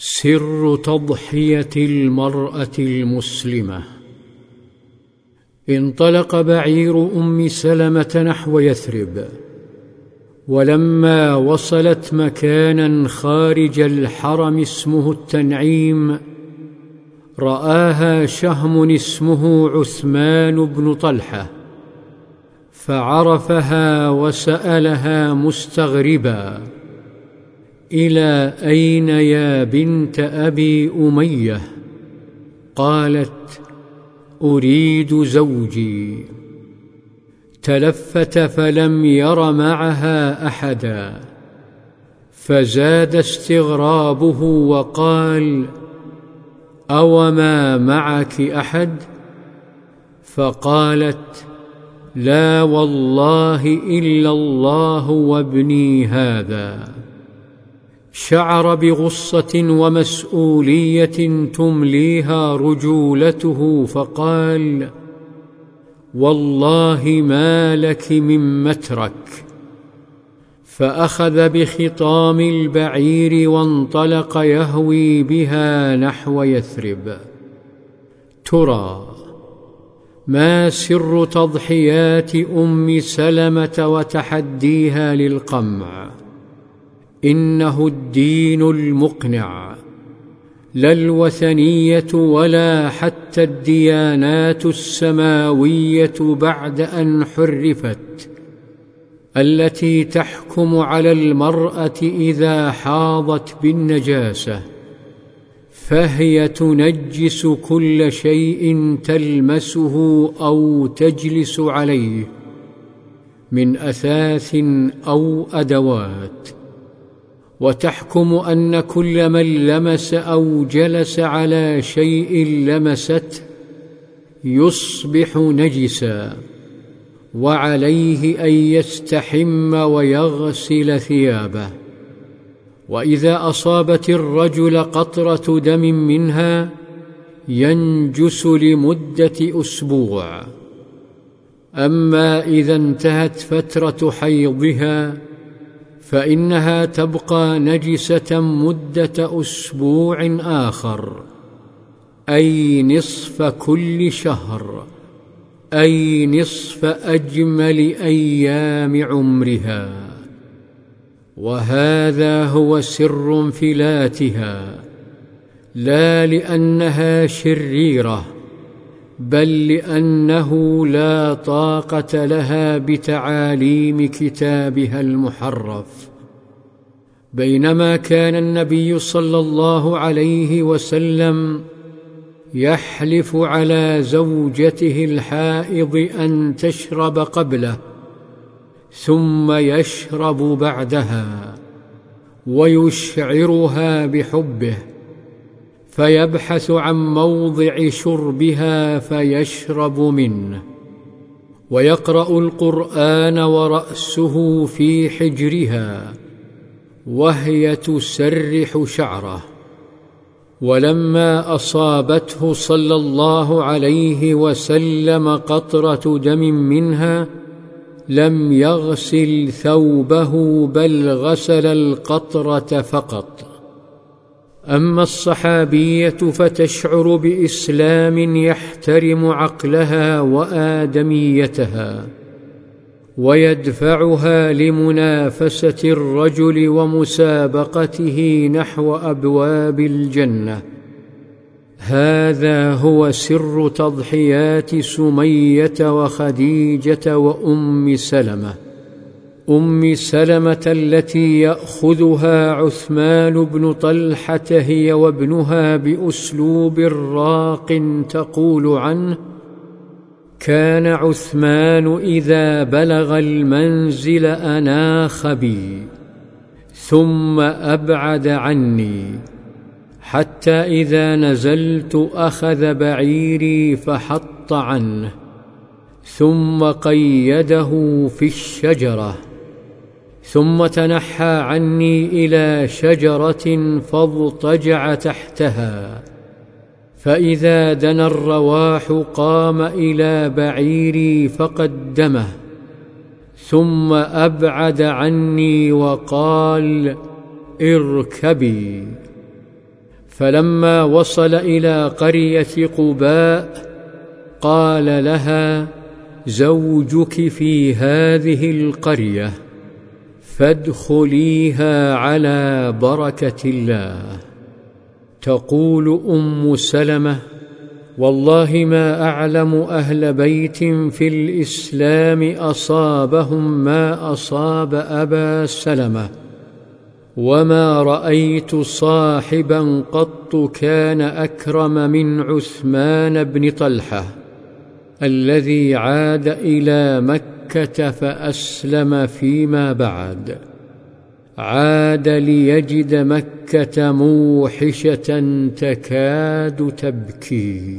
سر تضحية المرأة المسلمة. انطلق بعير أم سلمة نحو يثرب ولما وصلت مكانا خارج الحرم اسمه التنعيم رآها شهم اسمه عثمان بن طلحة فعرفها وسألها مستغربا. إلى أين يا بنت أبي أمية؟ قالت أريد زوجي. تلفت فلم ير معها أحدا. فزاد استغرابه وقال أوما معك أحد؟ فقالت لا والله إلا الله وابني هذا. شعر بغصة ومسؤولية تمليها رجولته فقال والله ما لك من مترك. فأخذ بخطام البعير وانطلق يهوي بها نحو يثرب. ترى ما سر تضحيات أم سلمة وتحديها للقمع. إنه الدين المقنع. لا الوثنية ولا حتى الديانات السماوية بعد أن حرفت التي تحكم على المرأة إذا حاضت بالنجاسة فهي تنجس كل شيء تلمسه أو تجلس عليه من أثاث أو أدوات. وتحكم أن كل من لمس أو جلس على شيء لمسته يصبح نجسا وعليه أن يستحم ويغسل ثيابه. وإذا أصابت الرجل قطرة دم منها ينجس لمدة أسبوع. أما إذا انتهت فترة حيضها فإنها تبقى نجسة مدة أسبوع آخر أي نصف كل شهر أي نصف أجمل أيام عمرها. وهذا هو سر انفلاتها لا لأنها شريرة. بل لأنه لا طاقة لها بتعاليم كتابها المحرف. بينما كان النبي صلى الله عليه وسلم يحلف على زوجته الحائض أن تشرب قبله ثم يشرب بعدها ويشعرها بحبه. فيبحث عن موضع شربها فيشرب منه. ويقرأ القرآن ورأسه في حجرها وهي تسرح شعره. ولما أصابته صلى الله عليه وسلم قطرة دم منها لم يغسل ثوبه بل غسل القطرة فقط. أما الصحابية فتشعر بإسلام يحترم عقلها وآدميتها ويدفعها لمنافسة الرجل ومسابقته نحو أبواب الجنة. هذا هو سر تضحيات سمية وخديجة وأم سلمة. أم سلمة التي يأخذها عثمان بن طلحة هي وابنها بأسلوب راق تقول عنه كان عثمان إذا بلغ المنزل أناخ بي ثم أبعد عني حتى إذا نزلت أخذ بعيري فحط عنه ثم قيده في الشجرة. ثم تنحى عني إلى شجرة فاضطجع تحتها. فإذا دنا الرواح قام إلى بعيري فقدمه ثم أبعد عني وقال اركبي. فلما وصل إلى قرية قباء قال لها زوجك في هذه القرية. فادخليها على بركة الله. تقول أم سلمة والله ما أعلم أهل بيت في الإسلام أصابهم ما أصاب أبا سلمة. وما رأيت صاحبا قط كان أكرم من عثمان بن طلحة الذي عاد إلى مكة فاسلم فيما بعد. عاد ليجد مكة موحشة تكاد تبكي.